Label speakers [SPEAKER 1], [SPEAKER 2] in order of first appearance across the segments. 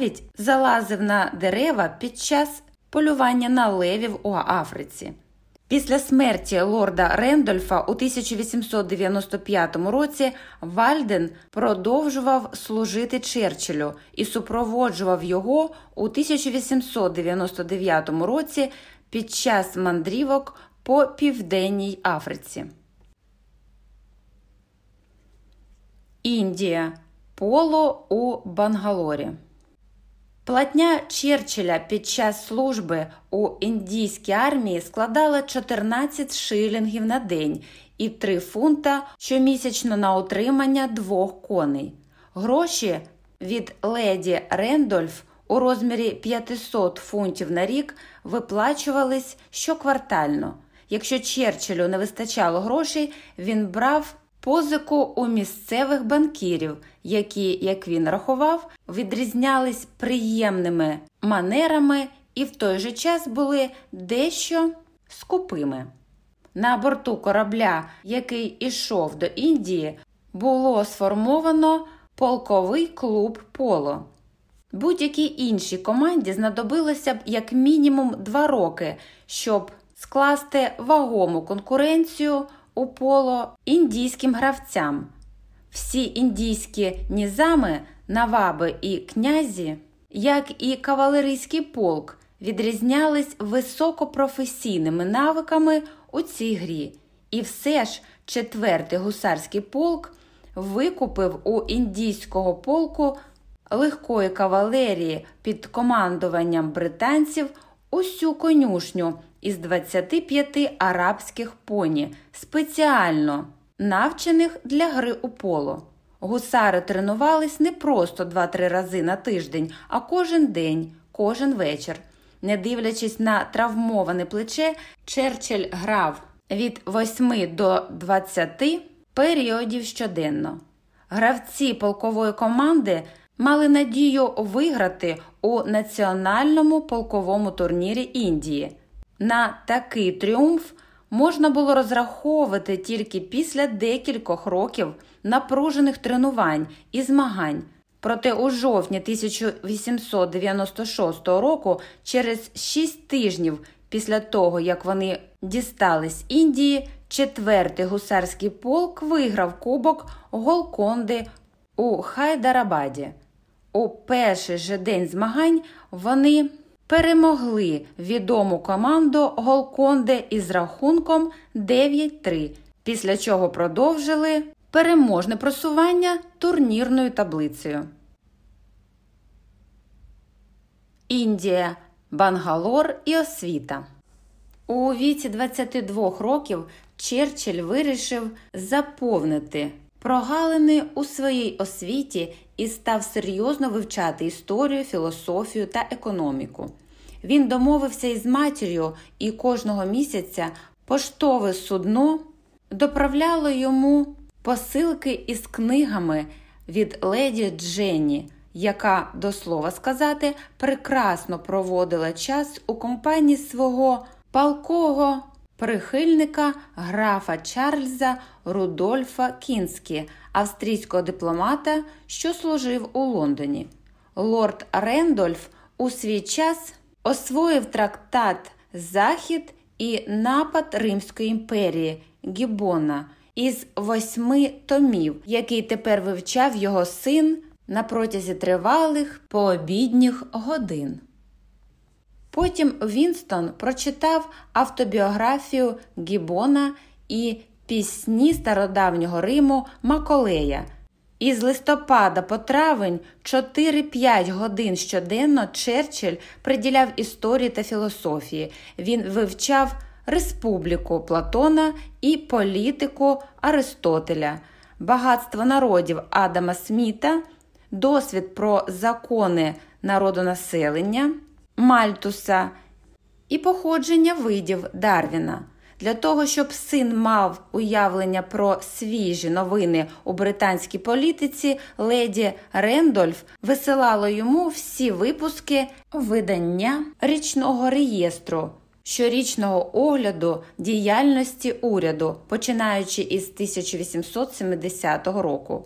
[SPEAKER 1] навіть залазив на дерева під час полювання на левів у Африці. Після смерті лорда Рендольфа у 1895 році Вальден продовжував служити Черчиллю і супроводжував його у 1899 році під час мандрівок по Південній Африці. Індія Поло у Бангалорі. Платня Черчилля під час служби у індійській армії складала 14 шилінгів на день і 3 фунта щомісячно на утримання двох коней. Гроші від леді Рендольф у розмірі 500 фунтів на рік виплачувались щоквартально. Якщо Черчиллю не вистачало грошей, він брав позику у місцевих банкірів, які, як він рахував, відрізнялись приємними манерами і в той же час були дещо скупими. На борту корабля, який ішов до Індії, було сформовано полковий клуб поло. Будь-якій іншій команді знадобилося б як мінімум два роки, щоб скласти вагому конкуренцію у поло індійським гравцям. Всі індійські нізами, наваби і князі, як і кавалерійський полк, відрізнялись високопрофесійними навиками у цій грі, і все ж четвертий гусарський полк викупив у індійського полку легкої кавалерії під командуванням британців усю конюшню із 25 арабських поні, спеціально навчених для гри у поло. Гусари тренувались не просто 2-3 рази на тиждень, а кожен день, кожен вечір. Не дивлячись на травмоване плече, Черчилль грав від 8 до 20 періодів щоденно. Гравці полкової команди мали надію виграти у національному полковому турнірі Індії. На такий тріумф можна було розраховувати тільки після декількох років напружених тренувань і змагань. Проте у жовтні 1896 року, через шість тижнів після того, як вони дістались Індії, четвертий гусарський полк виграв Кубок Голконди у Хайдарабаді. У перший же день змагань вони перемогли відому команду Голконде із рахунком 9-3, після чого продовжили переможне просування турнірною таблицею. Індія, Бангалор і освіта. У віці 22 років Черчилль вирішив заповнити прогалини у своїй освіті і став серйозно вивчати історію, філософію та економіку. Він домовився із матір'ю і кожного місяця поштове судно доправляло йому посилки із книгами від леді Дженні, яка, до слова сказати, прекрасно проводила час у компанії свого палкого прихильника графа Чарльза Рудольфа Кінські, австрійського дипломата, що служив у Лондоні. Лорд Рендольф у свій час освоїв трактат Захід і напад Римської імперії Гібона із восьми томів, який тепер вивчав його син на протязі тривалих пообідніх годин. Потім Вінстон прочитав автобіографію Гібона і пісні стародавнього Риму Маколея. Із листопада по травень 4-5 годин щоденно Черчилль приділяв історії та філософії. Він вивчав республіку Платона і політику Аристотеля, багатство народів Адама Сміта, досвід про закони народонаселення. Мальтуса і походження видів Дарвіна. Для того, щоб син мав уявлення про свіжі новини у британській політиці, леді Рендольф висилала йому всі випуски видання річного реєстру, щорічного огляду діяльності уряду, починаючи із 1870 року.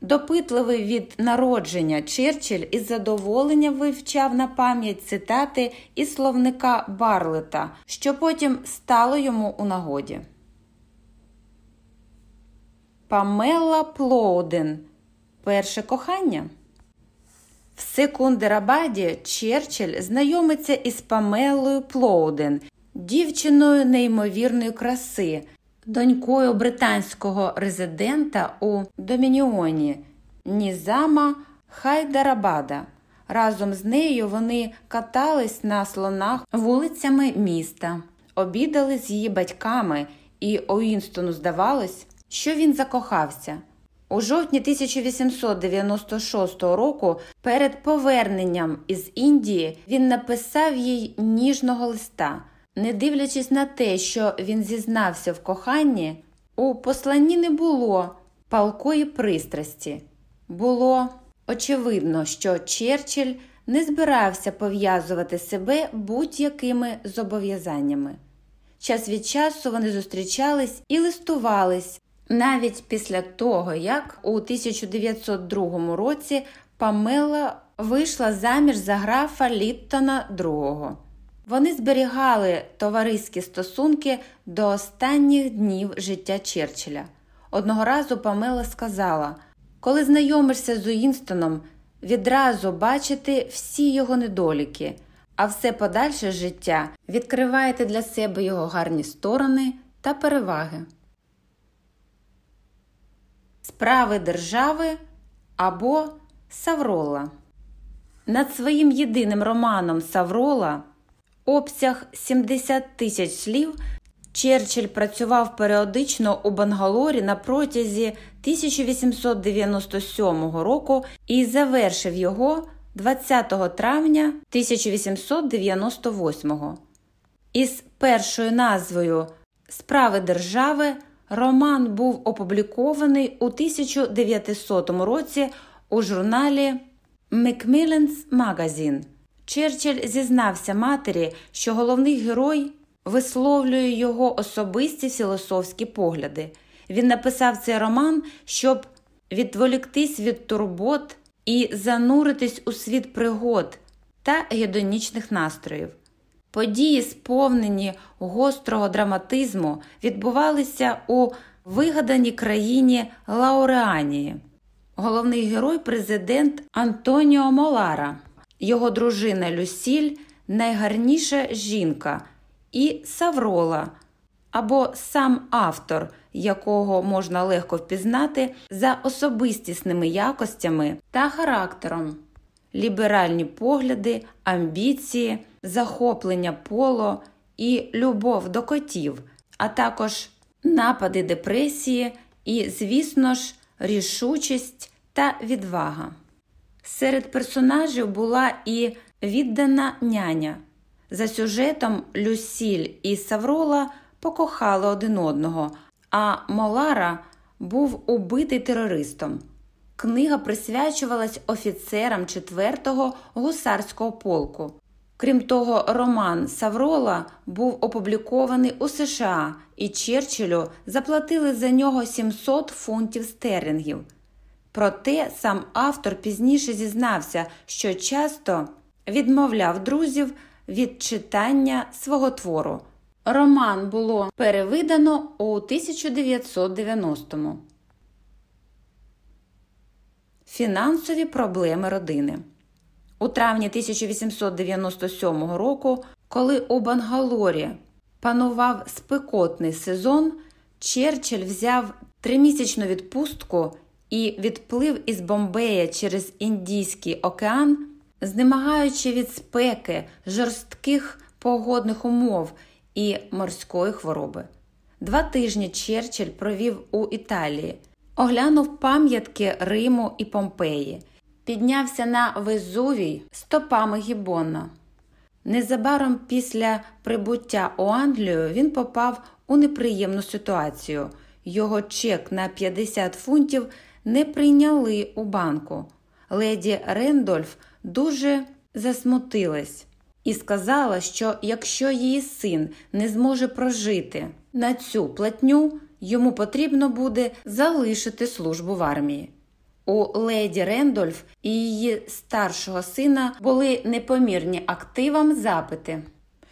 [SPEAKER 1] Допитливий від народження Черчилль із задоволенням вивчав на пам'ять цитати із словника Барлета, що потім стало йому у нагоді. Памела Плоуден. Перше кохання. В Секундерабаді Черчилль знайомиться із Памелою Плоуден, дівчиною неймовірної краси, донькою британського резидента у Домініоні Нізама Хайдарабада. Разом з нею вони катались на слонах вулицями міста, обідали з її батьками, і Уінстону здавалось, що він закохався. У жовтні 1896 року перед поверненням із Індії він написав їй ніжного листа. Не дивлячись на те, що він зізнався в коханні, у посланні не було палкої пристрасті. Було очевидно, що Черчилль не збирався пов'язувати себе будь-якими зобов'язаннями. Час від часу вони зустрічались і листувались навіть після того, як у 1902 році Памела вийшла заміж за графа Літтона II. Вони зберігали товариські стосунки до останніх днів життя Черчилля. Одного разу Памела сказала: коли знайомишся з Уінстоном, відразу бачити всі його недоліки, а все подальше життя відкриваєте для себе його гарні сторони та переваги. Справи держави або Саврола. Над своїм єдиним романом Саврола обсяг 70 тисяч слів Черчилль працював періодично у Бангалорі на протязі 1897 року і завершив його 20 травня 1898. Із першою назвою Справи держави роман був опублікований у 1900 році у журналі Macmillan's Magazine. Черчилль зізнався матері, що головний герой висловлює його особисті філософські погляди. Він написав цей роман, щоб відволіктись від турбот і зануритись у світ пригод та гедонічних настроїв. Події, сповнені гострого драматизму, відбувалися у вигаданій країні Лауреанії. Головний герой президент Антоніо Молара, його дружина Люсіль, найгарніша жінка, і Саврола або сам автор, якого можна легко впізнати за особистісними якостями та характером, ліберальні погляди, амбіції, захоплення поло і любов до котів, а також напади депресії і, звісно ж, рішучість та відвага. Серед персонажів була і віддана няня. За сюжетом Люсіль і Саврола покохали один одного, а Молара був убитий терористом. Книга присвячувалась офіцерам 4-го гусарського полку. Крім того, роман Саврола був опублікований у США, і Черчиллю заплатили за нього 700 фунтів стерлінгів. Проте сам автор пізніше зізнався, що часто відмовляв друзів від читання свого твору. Роман було перевидано у 1990-му. Фінансові проблеми родини. У травні 1897 року, коли у Бангалорі панував спекотний сезон, Черчилль взяв тримісячну відпустку і відплив із Бомбея через Індійський океан, знемагаючи від спеки, жорстких погодних умов і морської хвороби. Два тижні Черчилль провів у Італії, оглянув пам'ятки Риму і Помпеї піднявся на Везувій стопами Гібона. Незабаром після прибуття у Англію він попав у неприємну ситуацію. Його чек на 50 фунтів не прийняли у банку. Леді Рендольф дуже засмутилась і сказала, що якщо її син не зможе прожити на цю платню, йому потрібно буде залишити службу в армії. У леді Рендольф і її старшого сина були непомірні активам запити.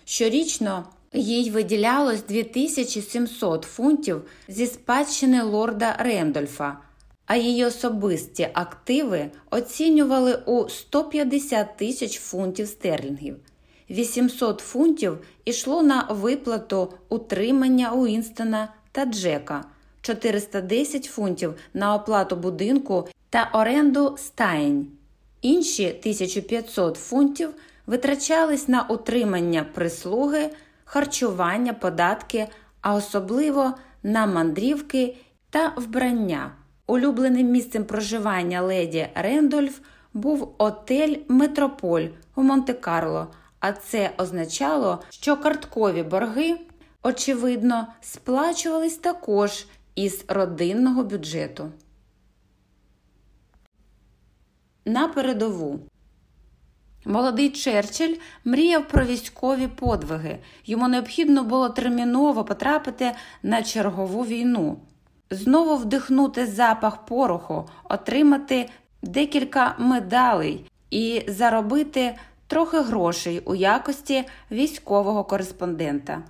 [SPEAKER 1] Щорічно їй виділялось 2700 фунтів зі спадщини лорда Рендольфа, а її особисті активи оцінювали у 150 тисяч фунтів стерлінгів. 800 фунтів ішло на виплату утримання Уінстона та Джека, 410 фунтів на оплату будинку та оренду стаєнь. Інші 1500 фунтів витрачались на утримання прислуги, харчування, податки, а особливо на мандрівки та вбрання. Улюбленим місцем проживання леді Рендольф був отель Метрополь у Монте-Карло, а це означало, що карткові борги, очевидно, сплачувались також із родинного бюджету. На передову Молодий Черчилль мріяв про військові подвиги. Йому необхідно було терміново потрапити на чергову війну, знову вдихнути запах пороху, отримати декілька медалей і заробити трохи грошей у якості військового кореспондента.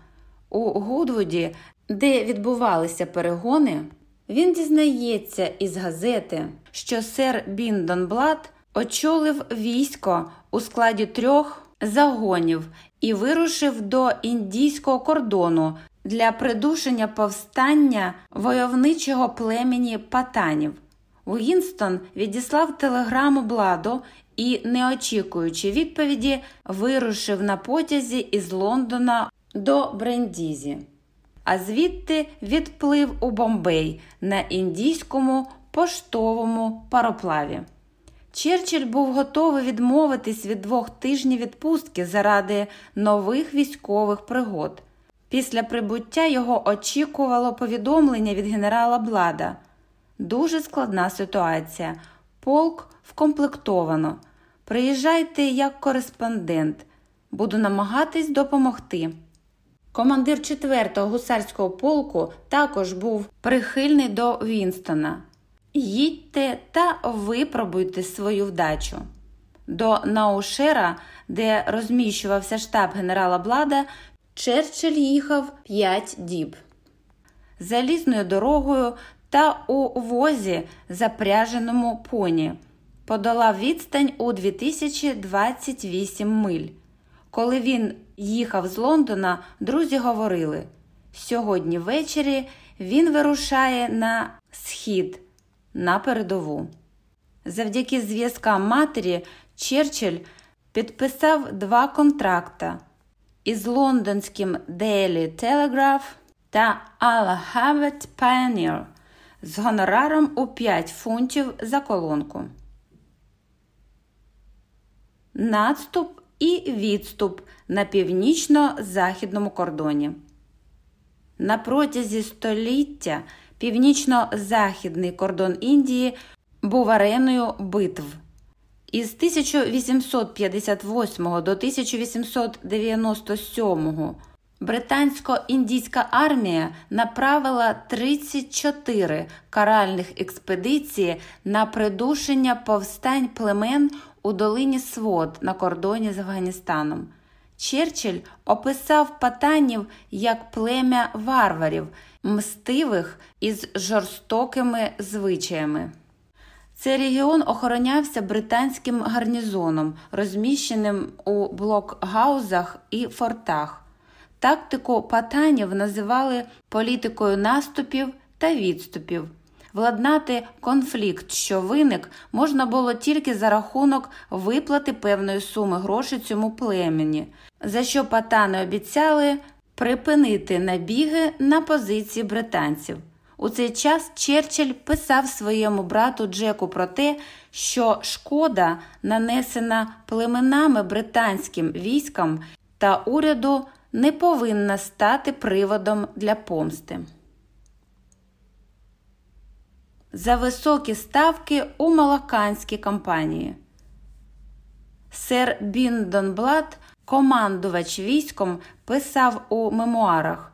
[SPEAKER 1] У Гудвуді, де відбувалися перегони, він дізнається із газети, що сер Біндон Блад очолив військо у складі трьох загонів і вирушив до індійського кордону для придушення повстання войовничого племені патанів. Уінстон відіслав телеграму Бладу і, не очікуючи відповіді, вирушив на потязі із Лондона до Брендізі, а звідти відплив у Бомбей на індійському поштовому пароплаві. Черчилль був готовий відмовитись від двох тижнів відпустки заради нових військових пригод. Після прибуття його очікувало повідомлення від генерала Блада. Дуже складна ситуація. Полк вкомплектовано. Приїжджайте як кореспондент. Буду намагатись допомогти. Командир 4-го гусарського полку також був прихильний до Вінстона. Їдьте та випробуйте свою вдачу. До Наушера, де розміщувався штаб генерала Блада, Черчилль їхав п'ять діб. Залізною дорогою та у возі, запряженому поні, подолав відстань у 2028 миль. Коли він їхав з Лондона, друзі говорили: сьогодні ввечері він вирушає на схід на передову. Завдяки зв'язкам матері Черчилль підписав два контракта із лондонським Daily Telegraph та Allahabad Pioneer з гонораром у 5 фунтів за колонку. Надступ і відступ на північно-західному кордоні. На протязі століття північно-західний кордон Індії був ареною битв. Із 1858 до 1897 британсько-індійська армія направила 34 каральних експедиції на придушення повстань племен у долині Свод на кордоні з Афганістаном. Черчилль описав патанів як плем'я варварів, мстивих із жорстокими звичаями. Цей регіон охоронявся британським гарнізоном, розміщеним у блокгаузах і фортах. Тактику патанів називали політикою наступів та відступів. Владнати конфлікт, що виник, можна було тільки за рахунок виплати певної суми грошей цьому племені, за що патани обіцяли припинити набіги на позиції британців. У цей час Черчилль писав своєму брату Джеку про те, що шкода, нанесена племенами британським військам та уряду, не повинна стати приводом для помсти. За високі ставки у малаканській кампанії. Сер Біндонблад, командувач військом, писав у мемуарах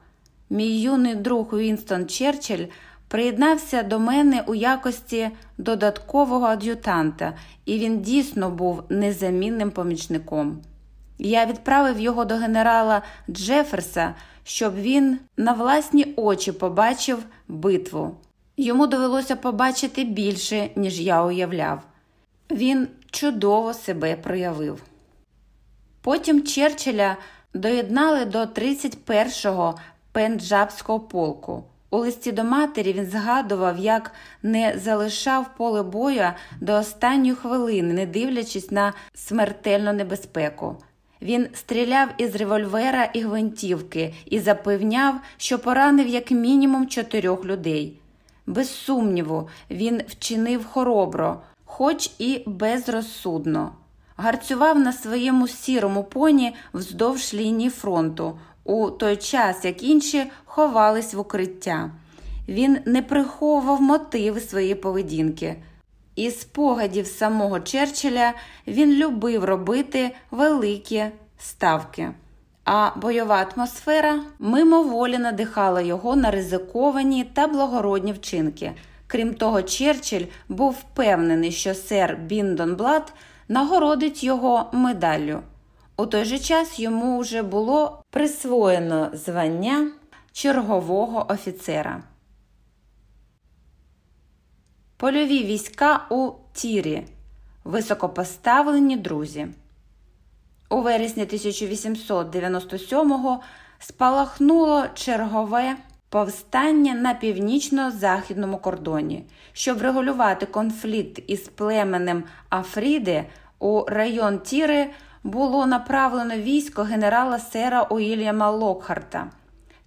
[SPEAKER 1] Мій юний друг Вінстон Черчилль приєднався до мене у якості додаткового ад'ютанта, і він дійсно був незамінним помічником. Я відправив його до генерала Джеферса, щоб він на власні очі побачив битву. Йому довелося побачити більше, ніж я уявляв. Він чудово себе проявив. Потім Черчилля доєднали до 31-го пенджабського полку. У листі до матері він згадував, як не залишав поле боя до останньої хвилини, не дивлячись на смертельну небезпеку. Він стріляв із револьвера і гвинтівки і запевняв, що поранив як мінімум чотирьох людей. Без сумніву, він вчинив хоробро, хоч і безрозсудно. Гарцював на своєму сірому поні вздовж лінії фронту, у той час, як інші ховались в укриття. Він не приховував мотиви своєї поведінки. Із спогадів самого Черчилля він любив робити великі ставки, а бойова атмосфера мимоволі надихала його на ризиковані та благородні вчинки. Крім того, Черчилль був впевнений, що сер Біндон Блад нагородить його медаллю. У той же час йому вже було присвоєно звання чергового офіцера. Польові війська у Тірі. Високопоставлені друзі. У вересні 1897-го спалахнуло чергове повстання на північно-західному кордоні. Щоб врегулювати конфлікт із племенем Афріди у район Тіри було направлено військо генерала сера Уільяма Локхарта.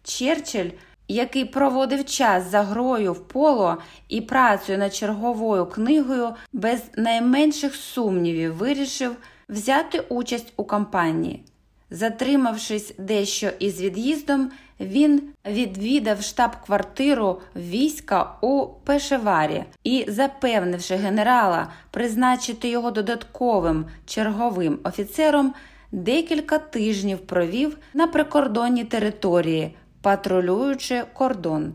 [SPEAKER 1] Черчилль, який проводив час за грою в поло і працею над черговою книгою, без найменших сумнівів вирішив взяти участь у кампанії. Затримавшись дещо із від'їздом, він відвідав штаб-квартиру війська у Пешеварі і, запевнивши генерала призначити його додатковим черговим офіцером, декілька тижнів провів на прикордонній території, патрулюючи кордон.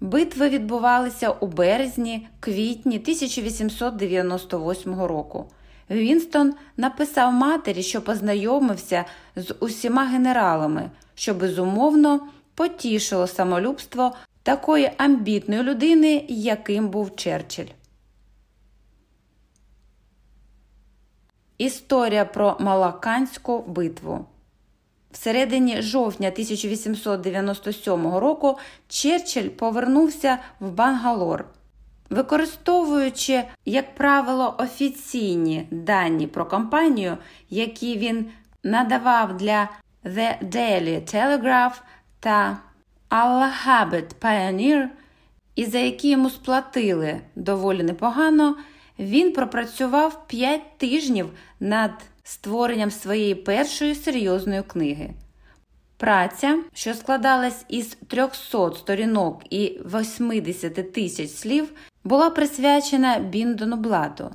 [SPEAKER 1] Битви відбувалися у березні квітні 1898 року. Вінстон написав матері, що познайомився з усіма генералами, що безумовно потішило самолюбство такої амбітної людини, яким був Черчилль. Історія про Малаканську битву. Всередині жовтня 1897 року Черчилль повернувся в Бангалор. Використовуючи, як правило, офіційні дані про кампанію, які він надавав для The Daily Telegraph та Allahabad Pioneer, і за які йому сплатили доволі непогано, він пропрацював 5 тижнів над створенням своєї першої серйозної книги. Праця, що складалась із 300 сторінок і 80 тисяч слів, була присвячена Біндону Бладу.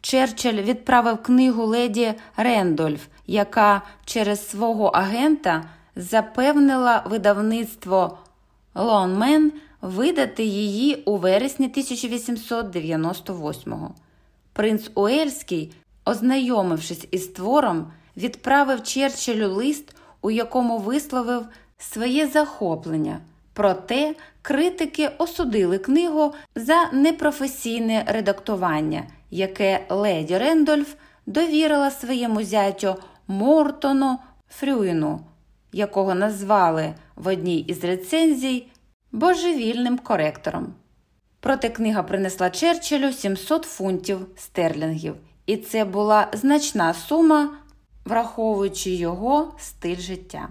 [SPEAKER 1] Черчилль відправив книгу леді Рендольф, яка через свого агента запевнила видавництво Лонмен видати її у вересні 1898-го. Принц Уельський, ознайомившись із твором, відправив Черчиллю лист, у якому висловив своє захоплення. Проте критики осудили книгу за непрофесійне редактування, яке леді Рендольф довірила своєму зятю Мортону Фрюїну, якого назвали в одній із рецензій божевільним коректором. Проте книга принесла Черчиллю 700 фунтів стерлінгів, і це була значна сума, враховуючи його стиль життя.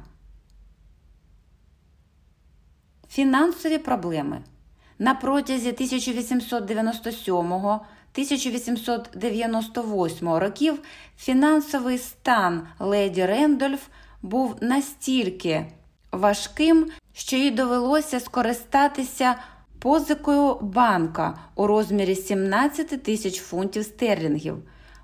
[SPEAKER 1] Фінансові проблеми на протязі 1897-1898 років фінансовий стан леді Рендольф був настільки важким, що їй довелося скористатися позикою банка у розмірі 17 тисяч фунтів стерлінгів,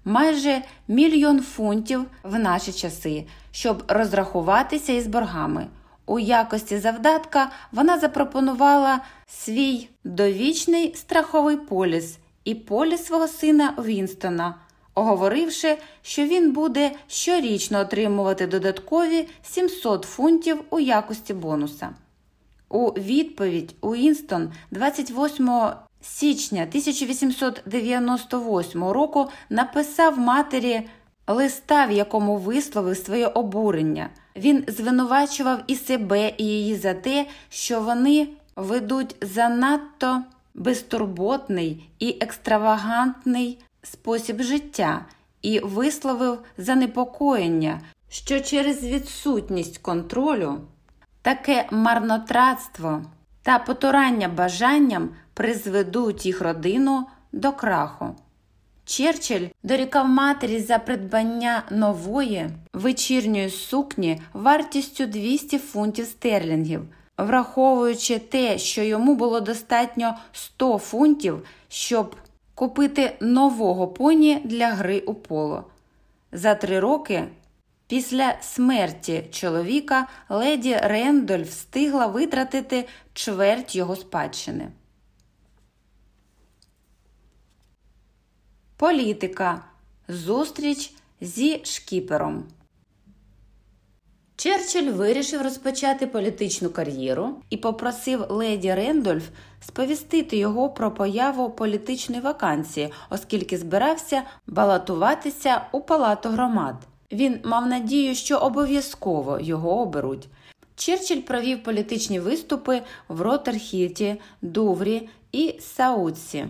[SPEAKER 1] майже мільйон фунтів в наші часи, щоб розрахуватися із боргами. У якості завдатка вона запропонувала свій довічний страховий поліс і поліс свого сина Вінстона, оговоривши, що він буде щорічно отримувати додаткові 700 фунтів у якості бонуса. У відповідь Уінстон 28 січня 1898 року написав матері листа, в якому висловив своє обурення. Він звинувачував і себе, і її за те, що вони ведуть занадто безтурботний і екстравагантний спосіб життя, і висловив занепокоєння, що через відсутність контролю таке марнотратство та потурання бажанням призведуть їх родину до краху. Черчилль дорікав матері за придбання нової вечірньої сукні вартістю 200 фунтів стерлінгів, враховуючи те, що йому було достатньо 100 фунтів, щоб купити нового поні для гри у поло. За три роки після смерті чоловіка леді Рендольф встигла витратити чверть його спадщини. Політика. Зустріч зі шкіпером. Черчилль вирішив розпочати політичну кар'єру і попросив леді Рендольф сповістити його про появу політичної вакансії, оскільки збирався балотуватися у палату громад. Він мав надію, що обов'язково його оберуть. Черчилль провів політичні виступи в Ротерхіті, Дуврі і Саутсі.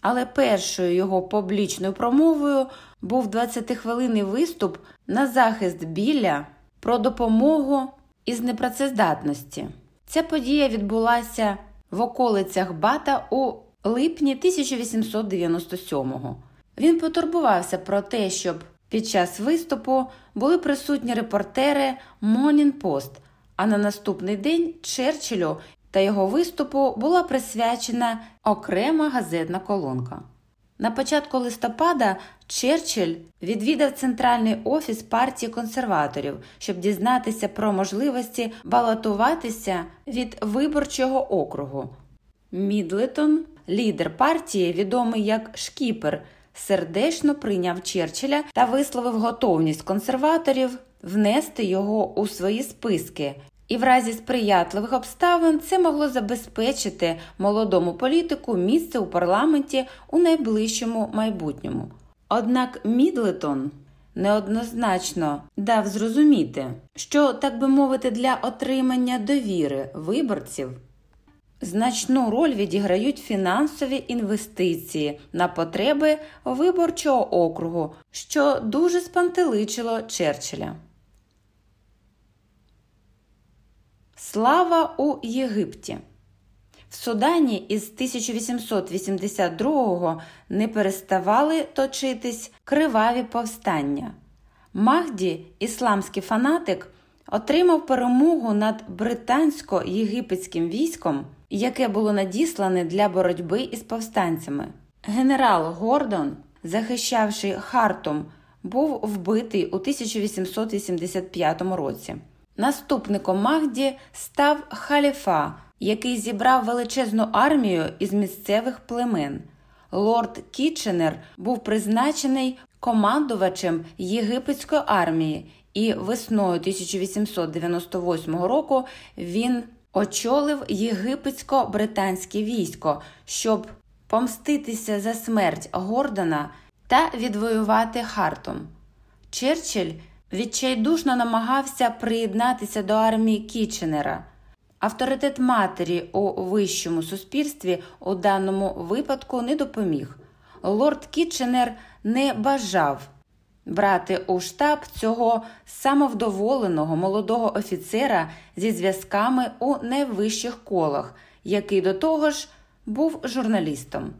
[SPEAKER 1] Але першою його публічною промовою був 20-хвилинний виступ на захист Білля про допомогу із непрацездатності. Ця подія відбулася в околицях Бата у липні 1897-го. Він потурбувався про те, щоб під час виступу були присутні репортери Morning Post, а на наступний день Черчиллю та його виступу була присвячена окрема газетна колонка. На початку листопада Черчилль відвідав центральний офіс партії консерваторів, щоб дізнатися про можливості балотуватися від виборчого округу. Мідлетон, лідер партії, відомий як Шкіпер, сердечно прийняв Черчилля та висловив готовність консерваторів внести його у свої списки і в разі сприятливих обставин це могло забезпечити молодому політику місце у парламенті у найближчому майбутньому. Однак Мідлетон неоднозначно дав зрозуміти, що, так би мовити, для отримання довіри виборців. Значну роль відіграють фінансові інвестиції на потреби виборчого округу, що дуже спантеличило Черчилля. Слава у Єгипті. В Судані із 1882-го не переставали точитись криваві повстання. Махді, ісламський фанатик, отримав перемогу над британсько-єгипетським військом, яке було надіслане для боротьби із повстанцями. Генерал Гордон, захищавши Хартум, був вбитий у 1885 році. Наступником Махді став халіфа, який зібрав величезну армію із місцевих племен. Лорд Кітченер був призначений командувачем єгипетської армії, і весною 1898 року він очолив єгипетсько-британське військо, щоб помститися за смерть Гордона та відвоювати Хартум. Черчилль відчайдушно намагався приєднатися до армії Кіченера. Авторитет матері у вищому суспільстві у даному випадку не допоміг. Лорд Кітченер не бажав брати у штаб цього самовдоволеного молодого офіцера зі зв'язками у найвищих колах, який до того ж був журналістом.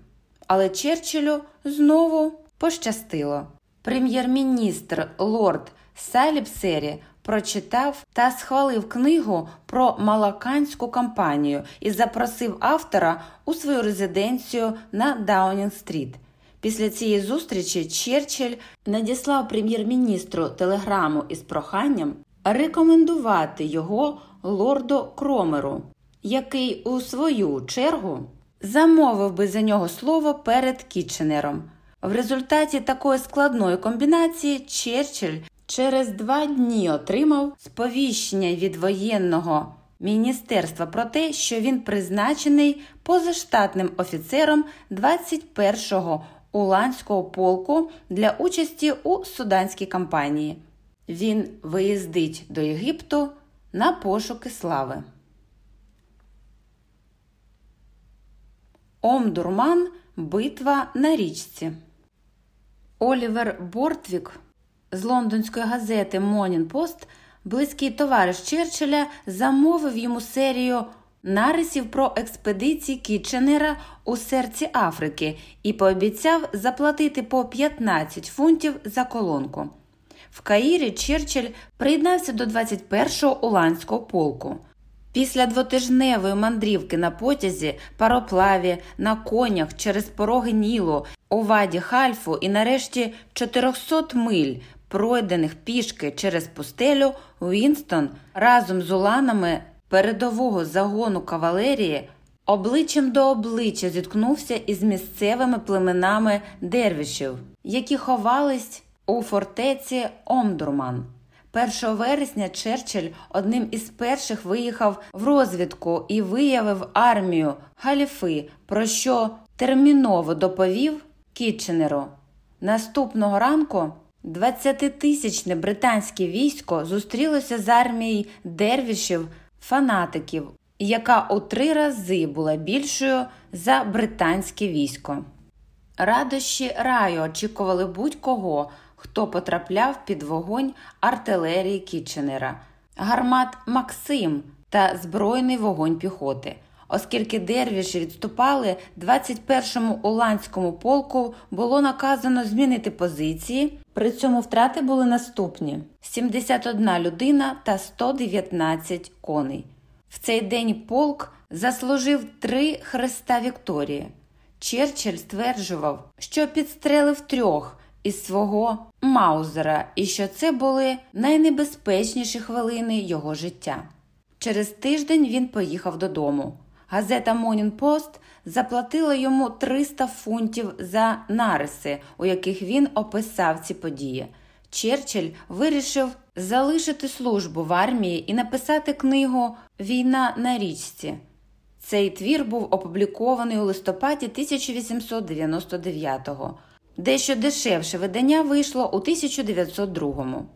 [SPEAKER 1] Але Черчиллю знову пощастило. Прем'єр-міністр лорд Саліпсері прочитав та схвалив книгу про малаканську кампанію і запросив автора у свою резиденцію на Даунінг-стріт. Після цієї зустрічі Черчилль надіслав прем'єр-міністру телеграму із проханням рекомендувати його лорду Кромеру, який у свою чергу замовив би за нього слово перед Кітченером. В результаті такої складної комбінації Черчилль через два дні отримав сповіщення від воєнного міністерства про те, що він призначений позаштатним офіцером 21-го уланського полку для участі у суданській кампанії. Він виїздить до Єгипту на пошуки слави. Омдурман Битва на річці. Олівер Бортвік з лондонської газети Монін Пост, близький товариш Черчилля, замовив йому серію нарисів про експедиції Кітченера у серці Африки і пообіцяв заплатити по 15 фунтів за колонку. В Каїрі Черчилль приєднався до 21-го уланського полку. Після двотижневої мандрівки на потязі, пароплаві, на конях через пороги Нілу, у ваді Хальфу і нарешті 400 миль, пройдених пішки через пустелю, Уінстон разом з уланами передового загону кавалерії обличчям до обличчя зіткнувся із місцевими племенами дервішів, які ховались у фортеці Омдурман. 1 вересня Черчилль одним із перших виїхав в розвідку і виявив армію Галіфи, про що терміново доповів Кітченеру. Наступного ранку 20-тисячне британське військо зустрілося з армією дервішів, фанатиків, яка у три рази була більшою за британське військо. Радощі раю очікували будь-кого хто потрапляв під вогонь артилерії Кітченера, гармат Максим та збройний вогонь піхоти. Оскільки дервіші відступали, 21-му уланському полку було наказано змінити позиції. При цьому втрати були наступні: 71 людина та 119 коней. В цей день полк заслужив три хреста Вікторії. Черчилль стверджував, що підстрелив трьох із свого Маузера і що це були найнебезпечніші хвилини його життя. Через тиждень він поїхав додому. Газета Монін Пост заплатила йому 300 фунтів за нариси, у яких він описав ці події. Черчилль вирішив залишити службу в армії і написати книгу Війна на річці. Цей твір був опублікований у листопаді 1899-го. Дещо дешевше видання вийшло у 1902-му.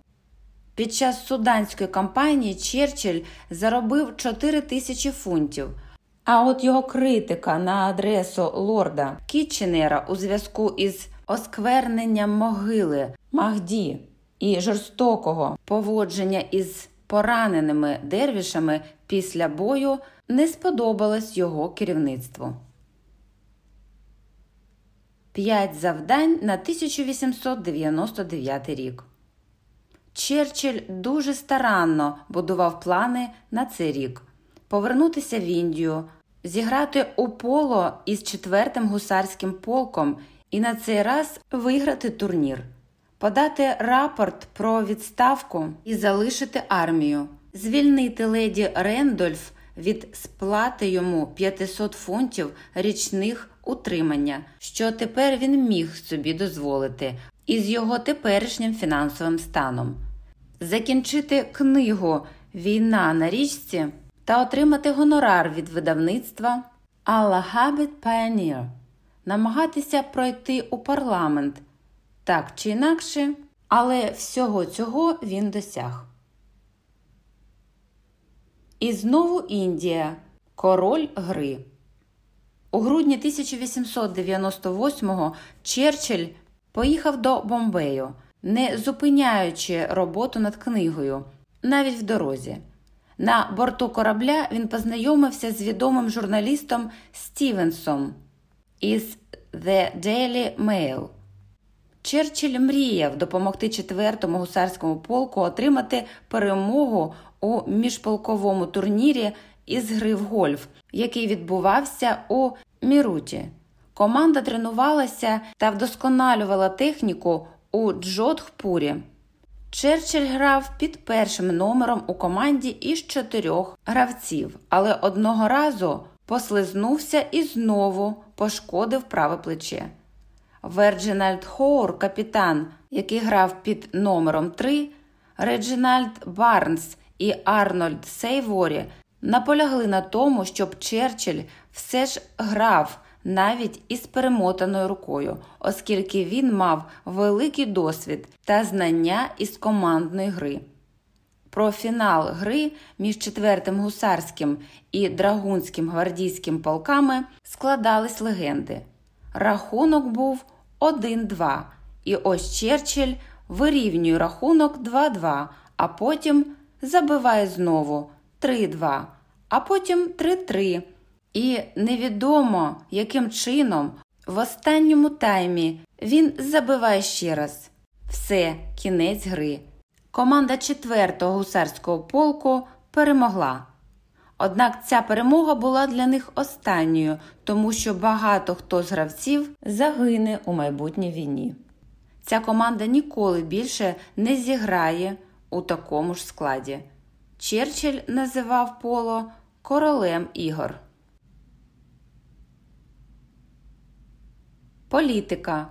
[SPEAKER 1] Під час суданської кампанії Черчилль заробив 4 тисячі фунтів. А от його критика на адресу лорда Кітченера у зв'язку із оскверненням могили Махді і жорстокого поводження із пораненими дервішами після бою не сподобалось його керівництву. П'ять завдань на 1899 рік. Черчилль дуже старанно будував плани на цей рік повернутися в Індію, зіграти у поло із четвертим гусарським полком і на цей раз виграти турнір, подати рапорт про відставку і залишити армію, звільнити леді Рендольф від сплати йому 500 фунтів річних утримання, що тепер він міг собі дозволити із його теперішнім фінансовим станом, закінчити книгу Війна на річці та отримати гонорар від видавництва Allahabad Pioneer, намагатися пройти у парламент так чи інакше, але всього цього він досяг. І знову Індія, король гри. У грудні 1898-го Черчилль поїхав до Бомбею, не зупиняючи роботу над книгою, навіть в дорозі. На борту корабля він познайомився з відомим журналістом Стівенсом із The Daily Mail. Черчилль мріяв допомогти 4-му гусарському полку отримати перемогу у міжполковому турнірі із гри в гольф, який відбувався у Міруті. Команда тренувалася та вдосконалювала техніку у Джодхпурі. Черчилль грав під першим номером у команді із чотирьох гравців, але одного разу послизнувся і знову пошкодив праве плече. Реджинальд Хоур, капітан, який грав під номером 3, Реджинальд Барнс і Арнольд Сейворі наполягли на тому, щоб Черчилль все ж грав навіть із перемотаною рукою, оскільки він мав великий досвід та знання із командної гри. Про фінал гри між 4-м гусарським і драгунським гвардійським полками складались легенди. Рахунок був 1-2, і ось Черчилль вирівнює рахунок 2-2, а потім забиває знову 3-2, а потім 3-3. І невідомо, яким чином в останньому таймі він забиває ще раз. Все, кінець гри. Команда 4-го гусарського полку перемогла. Однак ця перемога була для них останньою, тому що багато хто з гравців загине у майбутній війні. Ця команда ніколи більше не зіграє у такому ж складі. Черчилль називав поло королем ігор. Політика.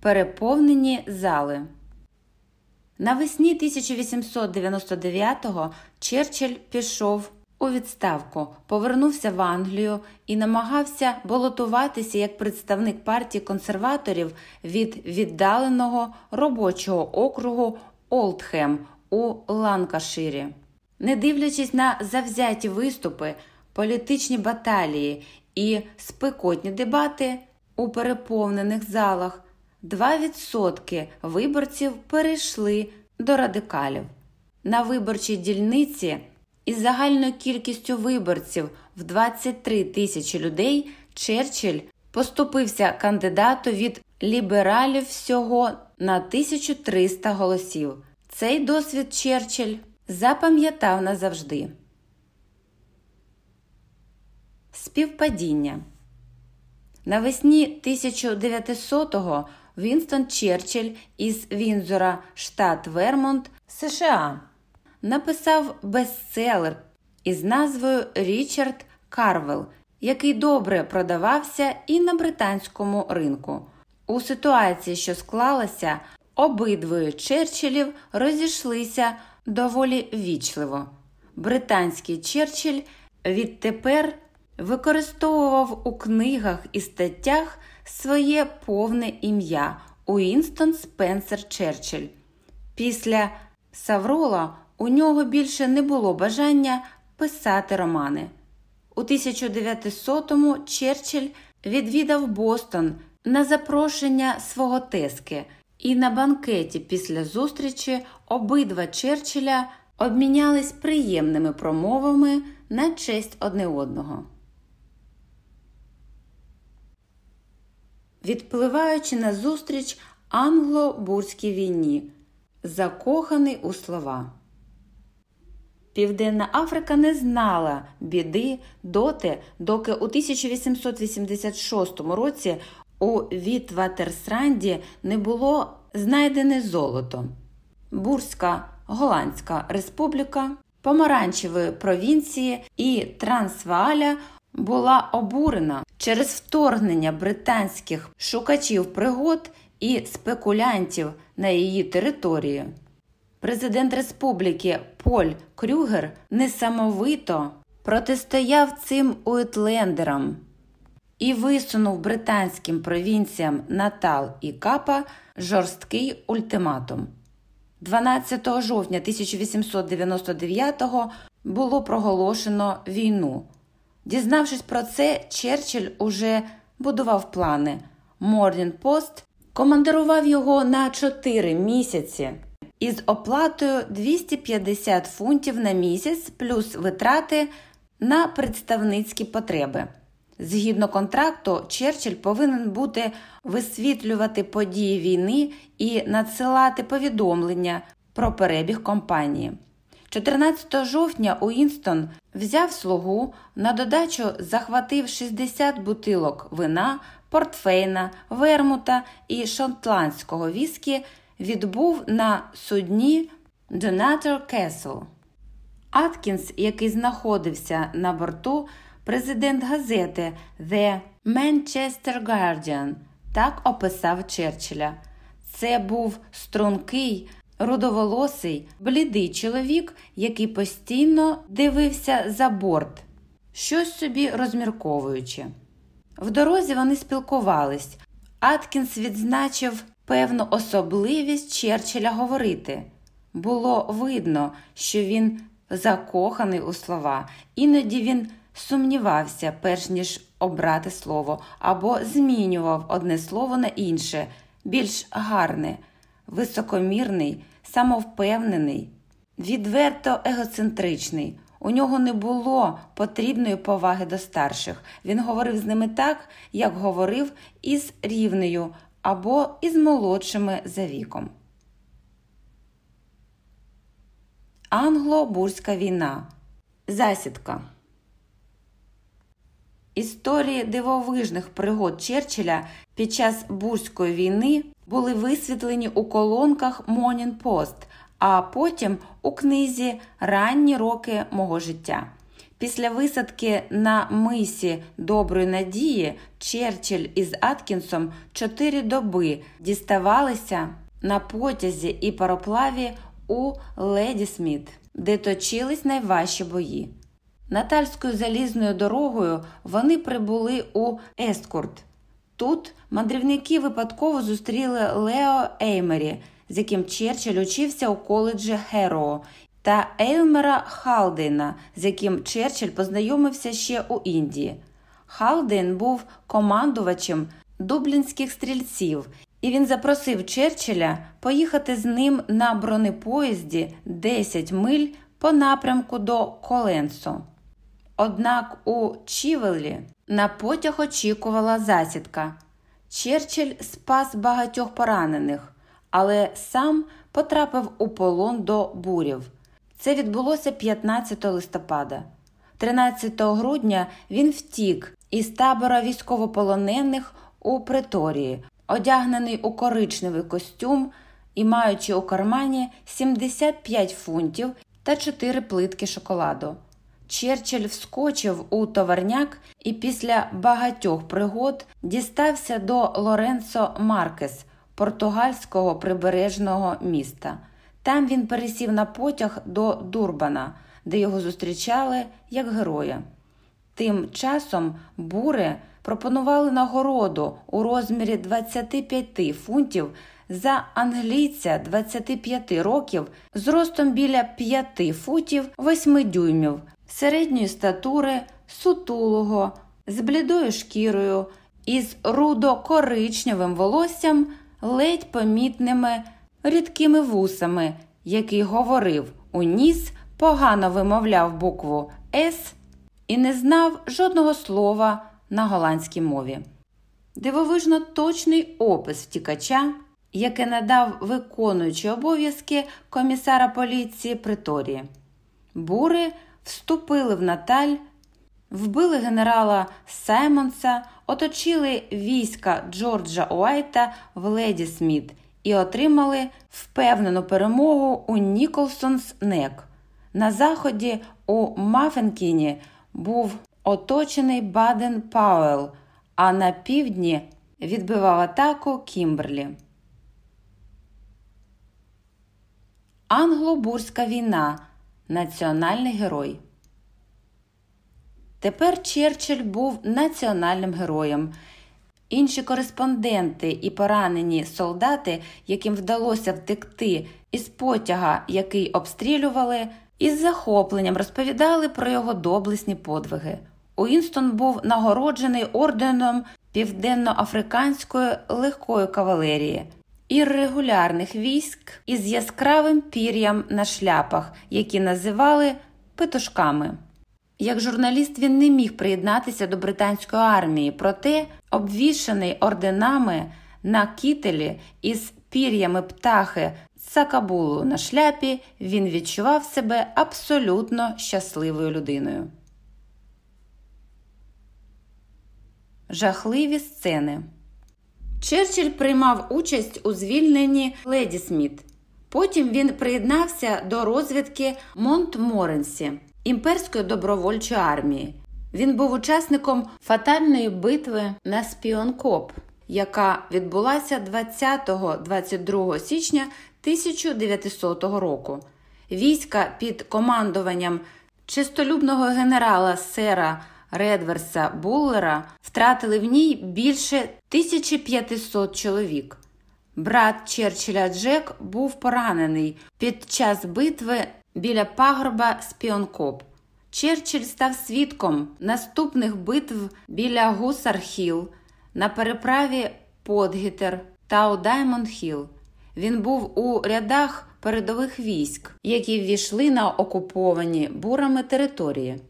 [SPEAKER 1] Переповнені зали. Навесні 1899-го Черчилль пішов у відставку, повернувся в Англію і намагався балотуватися як представник партії консерваторів від віддаленого робочого округу Олдхем у Ланкаширі. Не дивлячись на завзяті виступи, політичні баталії і спекотні дебати у переповнених залах, 2% виборців перейшли до радикалів. На виборчій дільниці із загальною кількістю виборців в 23 тисячі людей Черчилль поступився кандидату від лібералів всього на 1300 голосів. Цей досвід Черчилль запам'ятав назавжди. Співпадіння навесні 1900-го Вінстон Черчилль із Вінзора, штат Вермонт, США, написав бестселер із назвою Річард Карвел, який добре продавався і на британському ринку. У ситуації, що склалася, обидвоє Черчиллів розійшлися доволі вічливо. Британський Черчилль відтепер використовував у книгах і статтях своє повне ім'я Уінстон Спенсер Черчилль. Після Саврола у нього більше не було бажання писати романи. У 1900-му Черчилль відвідав Бостон на запрошення свого тески, і на банкеті після зустрічі обидва Черчилля обмінялись приємними промовами на честь одне одного. Відпливаючи на зустріч англо-бурській війні, закоханий у слова. Південна Африка не знала біди доти, доки у 1886 році у Вітватерсранді не було знайдене золото. Бурська Голландська Республіка, Помаранчевої провінції і Трансвааля була обурена через вторгнення британських шукачів пригод і спекулянтів на її територію. Президент республіки Поль Крюгер несамовито протистояв цим уітлендерам і висунув британським провінціям Натал і Капа жорсткий ультиматум. 12 жовтня 1899-го було проголошено війну. Дізнавшись про це, Черчилль уже будував плани. Morning Post командирував його на 4 місяці із оплатою 250 фунтів на місяць плюс витрати на представницькі потреби. Згідно контракту, Черчилль повинен бути висвітлювати події війни і надсилати повідомлення про перебіг компанії. 14 жовтня Уінстон взяв слугу на додачу захватив 60 бутилок вина, портфейна, вермута і шотландського віскі, відбув на судні Dunottar Castle. Аткінс, який знаходився на борту, президент газети The Manchester Guardian, так описав Черчилля. Це був стрункий, рудоволосий, блідий чоловік, який постійно дивився за борт, щось собі розмірковуючи. В дорозі вони спілкувались. Аткінс відзначив певну особливість Черчилля говорити. Було видно, що він закоханий у слова, іноді він сумнівався, перш ніж обрати слово, або змінював одне слово на інше, більш гарне, високомірний, самовпевнений, відверто егоцентричний. У нього не було потрібної поваги до старших. Він говорив з ними так, як говорив із рівнею або із молодшими за віком. Англо-бурська війна. Засідка. Історії дивовижних пригод Черчилля під час бурської війни були висвітлені у колонках Morning Post, а потім у книзі Ранні роки мого життя. Після висадки на мисі Доброї Надії Черчилль із Аткінсом чотири доби діставалися на потязі і пароплаві у Леді Сміт, де точились найважчі бої. Натальською залізною дорогою вони прибули у Есткурт. Тут мандрівники випадково зустріли Лео Еймері, з яким Черчилль учився у коледжі Херо, та Еймера Халдейна, з яким Черчилль познайомився ще у Індії. Халдейн був командувачем дублінських стрільців, і він запросив Черчилля поїхати з ним на бронепоїзді 10 миль по напрямку до Коленсо. Однак у Чівеллі на потяг очікувала засідка. Черчилль спас багатьох поранених, але сам потрапив у полон до бурів. Це відбулося 15 листопада. 13 грудня він втік із табора військовополонених у Преторії, одягнений у коричневий костюм і маючи у кармані 75 фунтів та 4 плитки шоколаду. Черчилль вскочив у товарняк і після багатьох пригод дістався до Лоренцо Маркес, португальського прибережного міста. Там він пересів на потяг до Дурбана, де його зустрічали як героя. Тим часом бури пропонували нагороду у розмірі 25 фунтів за англійця 25 років з ростом біля 5 футів 8 дюймів, середньої статури, сутулого, з блідою шкірою, із рудо-коричневим волоссям, ледь помітними рідкими вусами, який говорив у ніс, погано вимовляв букву С і не знав жодного слова на голландській мові. Дивовижно точний опис втікача, яке надав виконуючи обов'язки комісара поліції Приторії. Бури вступили в Наталь, вбили генерала Саймонса, оточили війська Джорджа Уайта в Леді Сміт і отримали впевнену перемогу у Ніколсонс Нек. На заході у Мафенкіні був оточений Баден Пауел, а на півдні відбивав атаку Кімберлі. Англо-Бурська війна. Національний герой. Тепер Черчилль був національним героєм. Інші кореспонденти і поранені солдати, яким вдалося втекти із потяга, який обстрілювали, із захопленням розповідали про його доблесні подвиги. Уінстон був нагороджений орденом південно-африканської легкої кавалерії іррегулярних військ із яскравим пір'ям на шляпах, які називали петушками. Як журналіст він не міг приєднатися до британської армії, проте, обвішаний орденами на кітелі із пір'ями птахи Сакабулу на шляпі, він відчував себе абсолютно щасливою людиною. Жахливі сцени. Черчилль приймав участь у звільненні Леді Сміт. Потім він приєднався до розвідки Монтморенсі імперської добровольчої армії. Він був учасником фатальної битви на Спіонкоп, яка відбулася 20-22 січня 1900 року. Війська під командуванням чистолюбного генерала Сера Редверса Буллера втратили в ній більше 1500 чоловік. Брат Черчилля Джек був поранений під час битви біля пагорба Спіонкоп. Черчилль став свідком наступних битв біля Гусар-Хіл, на переправі Подгітер та у Даймонд-Хіл. Він був у рядах передових військ, які ввійшли на окуповані бурами території.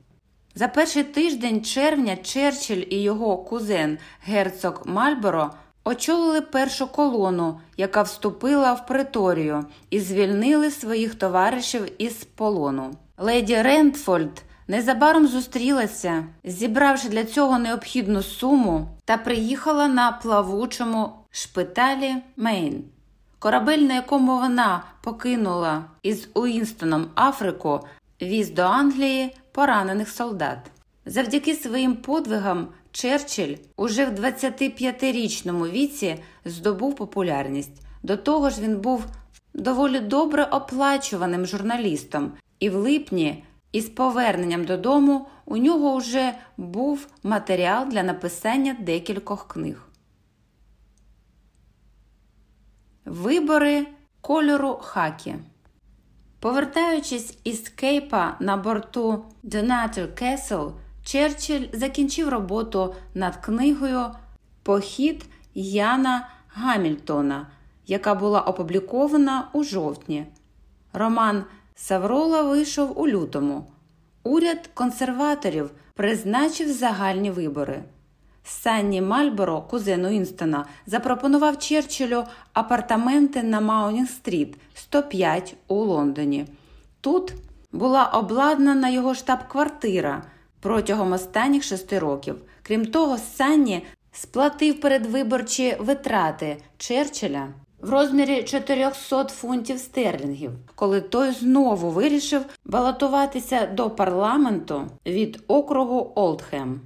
[SPEAKER 1] За перший тиждень червня Черчилль і його кузен герцог Мальборо очолили першу колону, яка вступила в преторію, і звільнили своїх товаришів із полону. Леді Рентфольд незабаром зустрілася, зібравши для цього необхідну суму, та приїхала на плавучому шпиталі Мейн. Корабель, на якому вона покинула із Уінстоном Африку, віз до Англії поранених солдат. Завдяки своїм подвигам Черчилль уже в 25-річному віці здобув популярність. До того ж, він був доволі добре оплачуваним журналістом, і в липні, із поверненням додому, у нього вже був матеріал для написання декількох книг. Вибори кольору хакі. Повертаючись із Кейпа на борту Donator Castle, Черчилль закінчив роботу над книгою Похід Яна Гамільтона, яка була опублікована у жовтні. Роман Саврола вийшов у лютому. Уряд консерваторів призначив загальні вибори. Санні Мальборо, кузен Уінстона, запропонував Черчиллю апартаменти на Маунінг-стріт 105 у Лондоні. Тут була обладнана його штаб-квартира протягом останніх шести років. Крім того, Санні сплатив передвиборчі витрати Черчилля в розмірі 400 фунтів стерлінгів, коли той знову вирішив балотуватися до парламенту від округу Олдхем.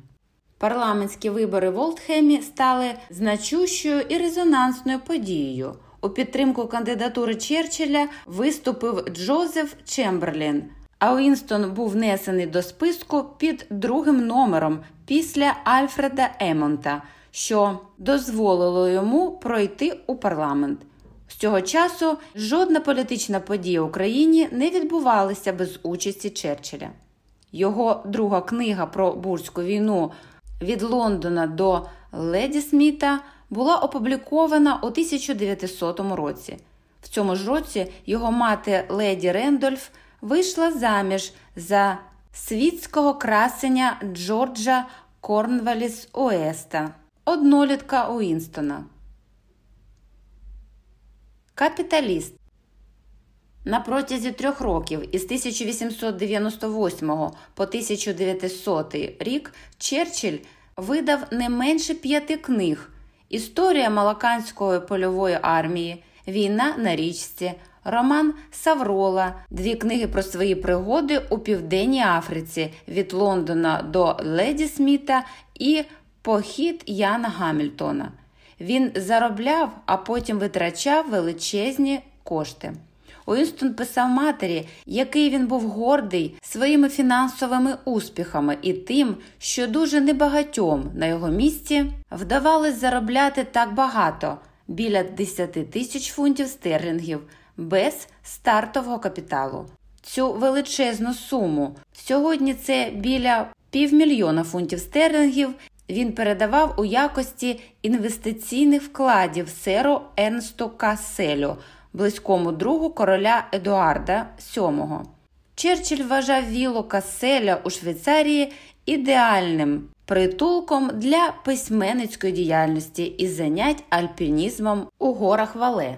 [SPEAKER 1] Парламентські вибори в Олдхемі стали значущою і резонансною подією. У підтримку кандидатури Черчилля виступив Джозеф Чемберлін, а Уінстон був внесений до списку під другим номером після Альфреда Емонта, що дозволило йому пройти у парламент. З цього часу жодна політична подія в Україні не відбувалася без участі Черчилля. Його друга книга про бурську війну від Лондона до Леді Сміта була опублікована у 1900 році. В цьому ж році його мати Леді Рендольф вийшла заміж за світського красення Джорджа Корнваліс Уеста, однолітка Уінстона. Капіталіст на протязі трьох років із 1898 по 1900 рік Черчилль видав не менше п'яти книг: Історія Малаканської польової армії, Війна на річці, Роман Саврола, дві книги про свої пригоди у Південній Африці від Лондона до Леді Сміта і Похід Яна Гамільтона. Він заробляв, а потім витрачав величезні кошти. Уінстон писав матері, який він був гордий своїми фінансовими успіхами і тим, що дуже небагатьом на його місці вдавалось заробляти так багато біля 10 тисяч фунтів стерлінгів без стартового капіталу. Цю величезну суму сьогодні це біля півмільйона фунтів стерлінгів. Він передавав у якості інвестиційних вкладів серу Ернсту Касселю – близькому другу короля Едуарда VII. Черчилль вважав віллу Касселя у Швейцарії ідеальним притулком для письменницької діяльності і занять альпінізмом у горах Вале.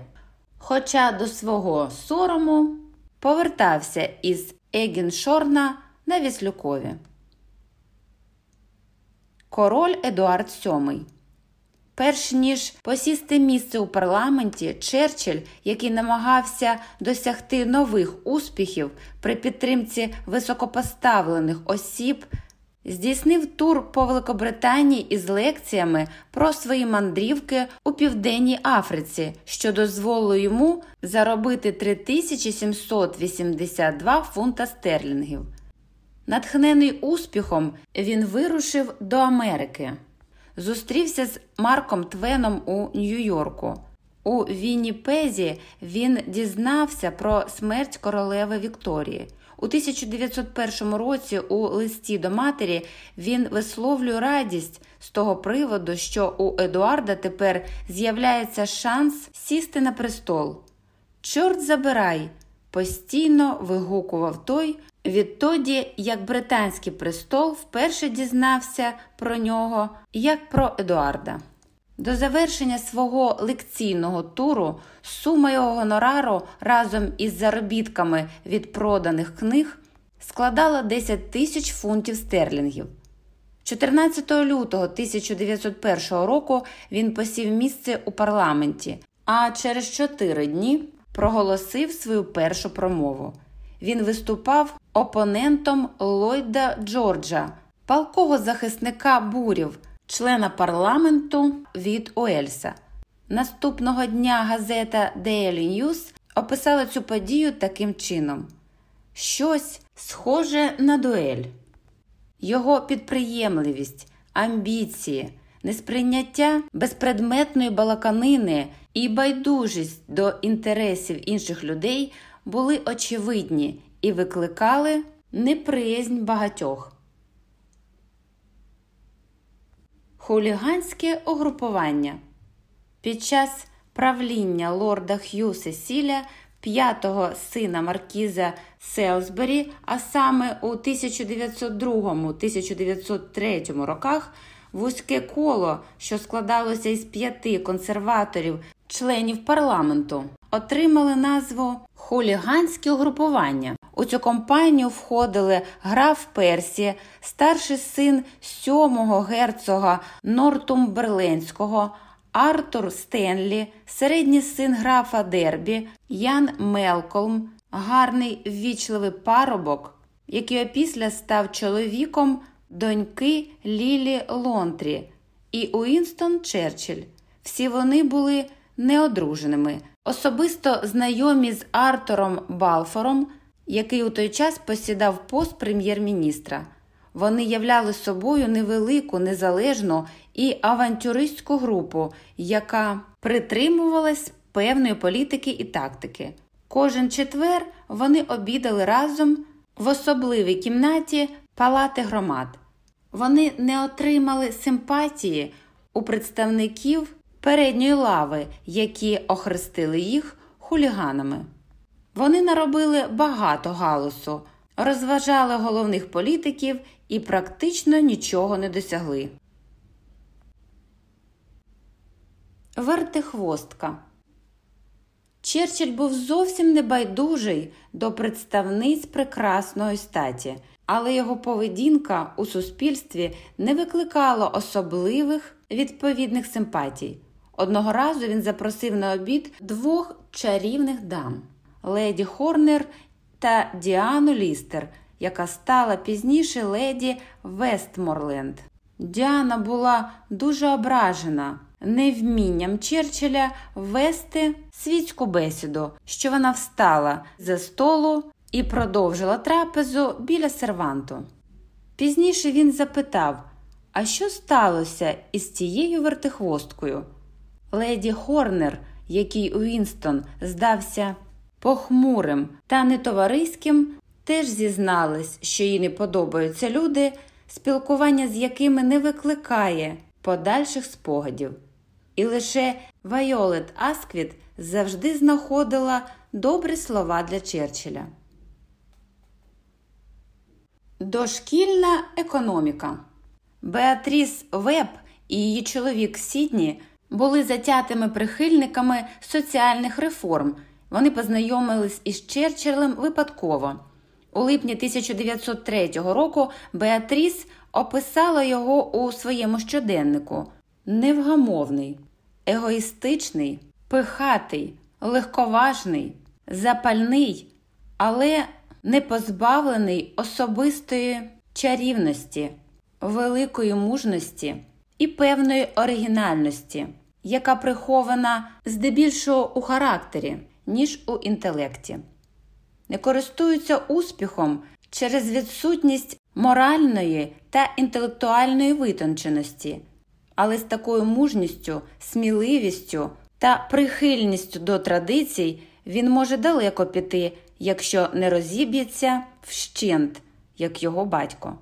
[SPEAKER 1] Хоча до свого сорому повертався із Егіншорна на Віслюкові. Король Едуард VII Перш ніж посісти місце у парламенті, Черчилль, який намагався досягти нових успіхів при підтримці високопоставлених осіб, здійснив тур по Великобританії із лекціями про свої мандрівки у Південній Африці, що дозволило йому заробити 3782 фунта стерлінгів. Натхнений успіхом, він вирушив до Америки. Зустрівся з Марком Твеном у Нью-Йорку. У Вінніпезі він дізнався про смерть королеви Вікторії. У 1901 році у листі до матері він висловлює радість з того приводу, що у Едуарда тепер з'являється шанс сісти на престол. Чорт забирай! постійно вигукував той, відтоді як британський престол вперше дізнався про нього як про Едуарда. До завершення свого лекційного туру сума його гонорару разом із заробітками від проданих книг складала 10 тисяч фунтів стерлінгів. 14 лютого 1901 року він посів місце у парламенті, а через 4 дні проголосив свою першу промову. Він виступав опонентом Ллойда Джорджа, палкого захисника бурів, члена парламенту від Уельса. Наступного дня газета Daily News описала цю подію таким чином: щось схоже на дуель. Його підприємливість, амбіції, несприйняття безпредметної балаканини і байдужість до інтересів інших людей були очевидні і викликали неприязнь багатьох. Хуліганське угрупування під час правління лорда Х'ю Сесіля, п'ятого сина Маркіза Селсбері, а саме у 1902-1903 роках, вузьке коло, що складалося із п'яти консерваторів, членів парламенту, отримали назву Хуліганське угрупування. У цю компанію входили граф Персі, старший син сьомого герцога Нортумберленського, Артур Стенлі, середній син графа Дербі, Ян Мелколм, гарний ввічливий парубок, який опісля став чоловіком доньки Лілі Лонтрі, і Уінстон Черчилль. Всі вони були неодруженими, особисто знайомі з Артуром Балфором, який у той час посідав пост прем'єр-міністра. Вони являли собою невелику, незалежну і авантюристську групу, яка притримувалась певної політики і тактики. Кожен четвер вони обідали разом в особливій кімнаті палати громад. Вони не отримали симпатії у представників передньої лави, які охрестили їх хуліганами. Вони наробили багато галусу, розважали головних політиків і практично нічого не досягли. Вертихвостка Черчилль був зовсім небайдужий до представниць прекрасної статі, але його поведінка у суспільстві не викликала особливих відповідних симпатій. Одного разу він запросив на обід двох чарівних дам леді Хорнер та Діану Лістер, яка стала пізніше леді Вестморленд. Діана була дуже ображена невмінням Черчилля вести світську бесіду, що вона встала за столу і продовжила трапезу біля серванту. Пізніше він запитав, а що сталося із цією вертихвосткою? Леді Хорнер, який Уінстон здався похмурим та нетовариським, теж зізналась, що їй не подобаються люди, спілкування з якими не викликає подальших спогадів. І лише Вайолет Асквіт завжди знаходила добрі слова для Черчилля. Дошкільна економіка Беатріс Веб і її чоловік Сідні були затятими прихильниками соціальних реформ. Вони познайомились із Черчиллем випадково. У липні 1903 року Беатріс описала його у своєму щоденнику. невгамовний, егоїстичний, пихатий, легковажний, запальний, але не позбавлений особистої чарівності, великої мужності і певної оригінальності, яка прихована здебільшого у характері, ніж у інтелекті, не користуються успіхом через відсутність моральної та інтелектуальної витонченості, але з такою мужністю, сміливістю та прихильністю до традицій він може далеко піти, якщо не розіб'ється вщент, як його батько.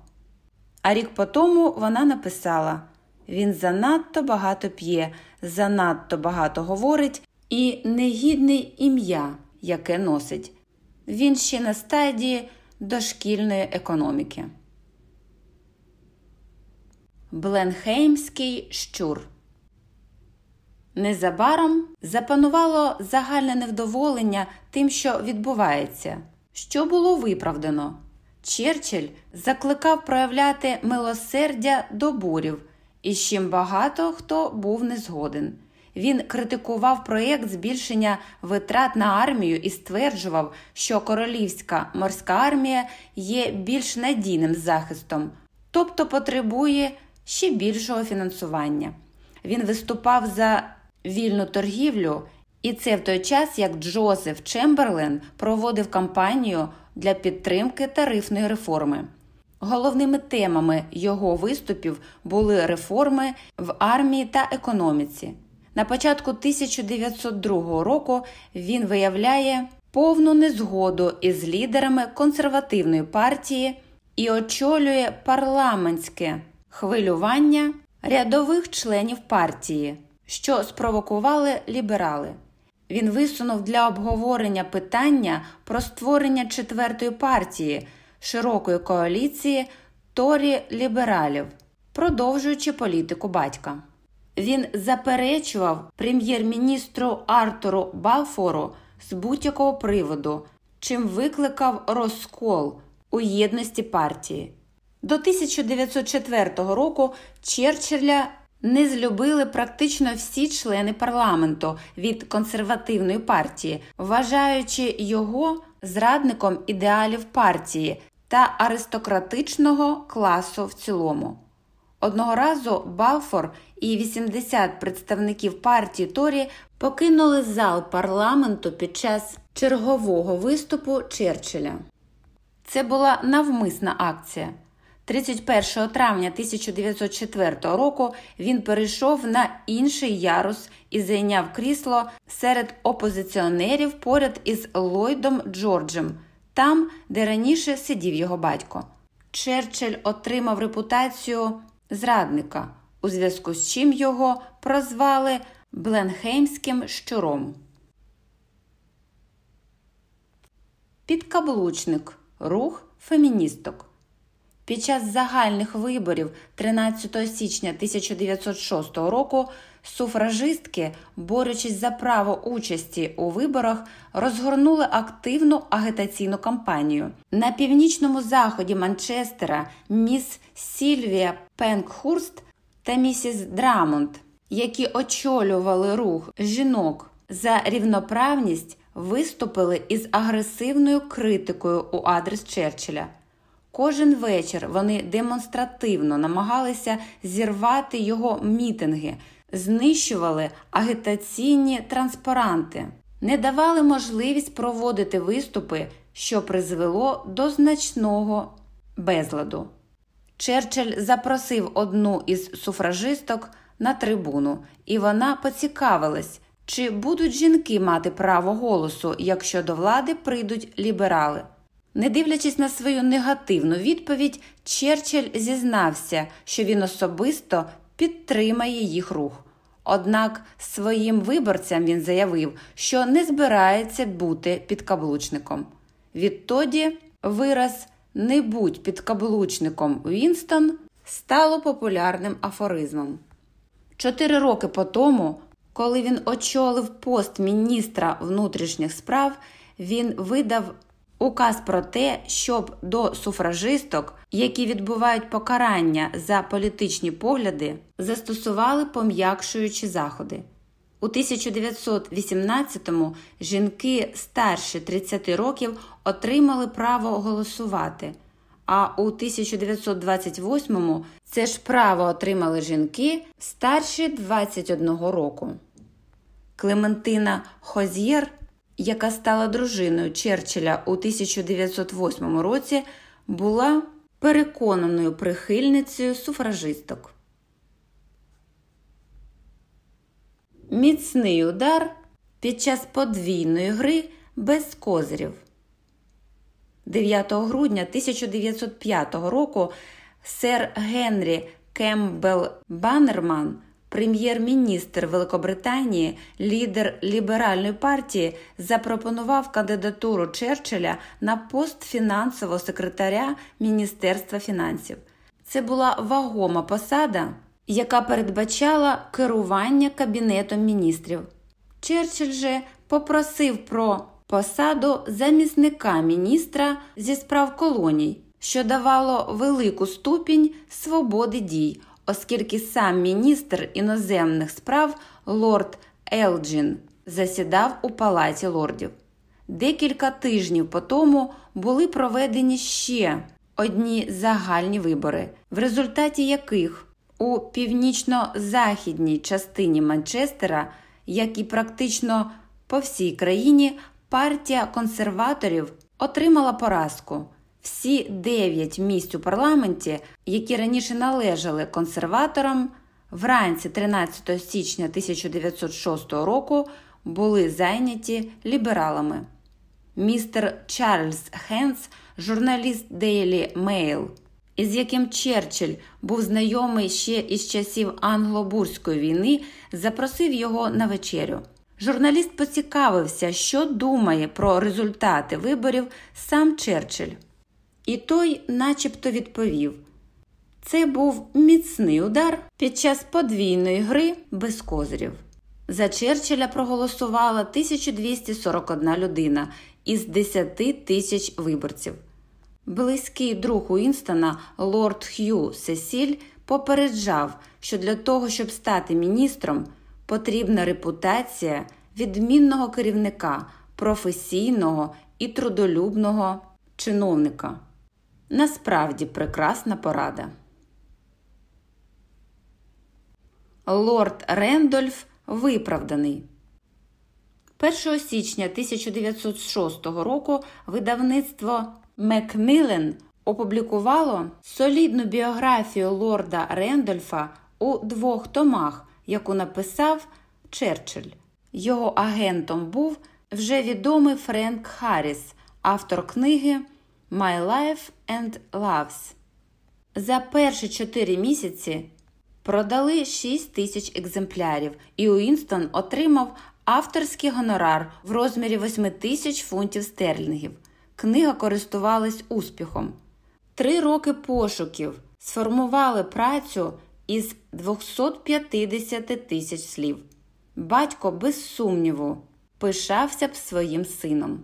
[SPEAKER 1] А рік по тому вона написала він занадто багато п'є, занадто багато говорить і негідне ім'я, яке носить. Він ще на стадії дошкільної економіки. Бленхеймський щур Незабаром запанувало загальне невдоволення тим, що відбувається, що було виправдано. Черчилль закликав проявляти милосердя до бурів, із чим багато хто був не згоден. Він критикував проєкт збільшення витрат на армію і стверджував, що королівська морська армія є більш надійним захистом, тобто потребує ще більшого фінансування. Він виступав за вільну торгівлю, і це в той час, як Джозеф Чемберлен проводив кампанію для підтримки тарифної реформи. Головними темами його виступів були реформи в армії та економіці. На початку 1902 року він виявляє повну незгоду із лідерами консервативної партії і очолює парламентське хвилювання рядових членів партії, що спровокували ліберали. Він висунув для обговорення питання про створення четвертої партії широкої коаліції торі лібералів, продовжуючи політику батька. Він заперечував прем'єр-міністру Артуру Балфору з будь-якого приводу, чим викликав розкол у єдності партії. До 1904 року Черчилля не злюбили практично всі члени парламенту від консервативної партії, вважаючи його зрадником ідеалів партії та аристократичного класу в цілому. Одного разу Балфор і 80 представників партії Торі покинули зал парламенту під час чергового виступу Черчилля. Це була навмисна акція. 31 травня 1904 року він перейшов на інший ярус і зайняв крісло серед опозиціонерів поряд із Ллойдом Джорджем, там, де раніше сидів його батько. Черчилль отримав репутацію зрадника, у зв'язку з чим його прозвали Бленхеймським щуром. Підкаблучник рух феміністок. Під час загальних виборів 13 січня 1906 року суфражистки, борючись за право участі у виборах, розгорнули активну агітаційну кампанію. На північному заході Манчестера міс Сільвія Пенкхурст та місіс Драмонт, які очолювали рух жінок за рівноправність, виступили із агресивною критикою у адрес Черчилля. Кожен вечір вони демонстративно намагалися зірвати його мітинги, знищували агітаційні транспаранти, не давали можливість проводити виступи, що призвело до значного безладу. Черчилль запросив одну із суфражисток на трибуну, і вона поцікавилась, чи будуть жінки мати право голосу, якщо до влади прийдуть ліберали. Не дивлячись на свою негативну відповідь, Черчилль зізнався, що він особисто підтримає їх рух. Однак своїм виборцям він заявив, що не збирається бути підкаблучником. Відтоді вираз не будь підкаблучником Вінстон стало популярним афоризмом. Чотири роки по тому, коли він очолив пост міністра внутрішніх справ, він видав Указ про те, щоб до суфражисток, які відбувають покарання за політичні погляди, застосували пом'якшуючі заходи. У 1918-му жінки старші 30 років отримали право голосувати, а у 1928-му це ж право отримали жінки старші 21 року. Клементина Хозєр, яка стала дружиною Черчилля у 1908 році, була переконаною прихильницею суфражисток. Міцний удар під час подвійної гри без козирів. 9 грудня 1905 року сер Генрі Кембел Баннерман, прем'єр-міністр Великобританії, лідер ліберальної партії, запропонував кандидатуру Черчилля на пост фінансового секретаря Міністерства фінансів. Це була вагома посада яка передбачала керування Кабінетом міністрів. Черчилль же попросив про посаду замісника міністра зі справ колоній, що давало велику ступінь свободи дій, оскільки сам міністр іноземних справ лорд Елджін засідав у палаті лордів. Декілька тижнів по тому були проведені ще одні загальні вибори, в результаті яких у північно-західній частині Манчестера, як і практично по всій країні, партія консерваторів отримала поразку. Всі дев'ять місць у парламенті, які раніше належали консерваторам, вранці 13 січня 1906 року були зайняті лібералами. Містер Чарльз Хенс, журналіст Daily Mail, із яким Черчилль був знайомий ще із часів англо-бурської війни, запросив його на вечерю. Журналіст поцікавився, що думає про результати виборів сам Черчилль. І той, начебто, відповів: це був міцний удар під час подвійної гри без козирів. За Черчилля проголосувала 1241 людина із 10 тисяч виборців. Близький друг Уінстона, лорд Х'ю Сесіль, попереджав, що для того, щоб стати міністром, потрібна репутація відмінного керівника, професійного і трудолюбного чиновника. Насправді прекрасна порада. Лорд Рендольф виправданий. 1 січня 1906 року видавництво Макміллен опублікувало солідну біографію лорда Рендольфа у двох томах, яку написав Черчилль. Його агентом був вже відомий Френк Харріс, автор книги My Life and Loves. За перші чотири місяці продали 6 тисяч екземплярів, і Уінстон отримав авторський гонорар в розмірі 8 тисяч фунтів стерлінгів книга користувалась успіхом. Три роки пошуків сформували працю із 250 тисяч слів. Батько, без сумніву, пишався б своїм сином.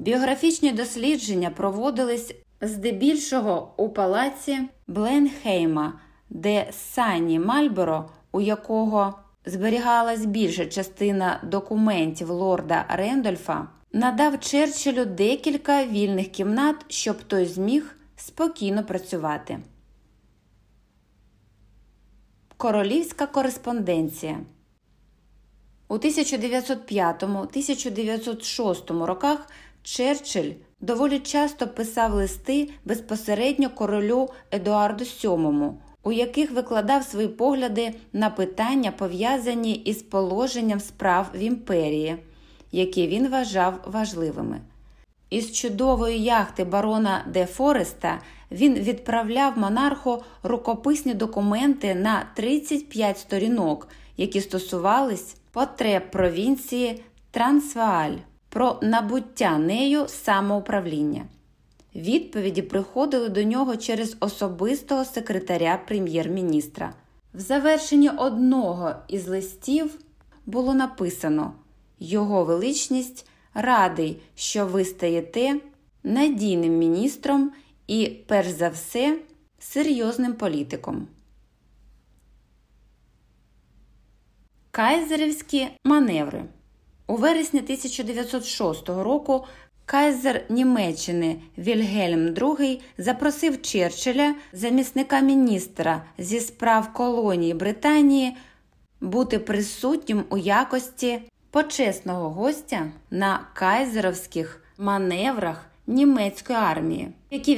[SPEAKER 1] Біографічні дослідження проводились здебільшого у палаці Бленхейма, де Санні Мальборо, у якого зберігалась більша частина документів лорда Рендольфа надав Черчиллю декілька вільних кімнат, щоб той зміг спокійно працювати. Королівська кореспонденція у 1905-1906 роках Черчилль доволі часто писав листи безпосередньо королю Едуарду VII, у яких викладав свої погляди на питання, пов'язані із положенням справ в імперії які він вважав важливими. Із чудової яхти барона Де Фореста він відправляв монарху рукописні документи на 35 сторінок, які стосувались потреб провінції Трансвааль про набуття нею самоуправління. Відповіді приходили до нього через особистого секретаря прем'єр-міністра. В завершенні одного із листів було написано його величність радий, що ви стаєте надійним міністром і, перш за все, серйозним політиком. Кайзерівські маневри у вересні 1906 року кайзер Німеччини Вільгельм II запросив Черчилля, замісника міністра зі справ колонії Британії, бути присутнім у якості почесного гостя на кайзеровських маневрах німецької армії, які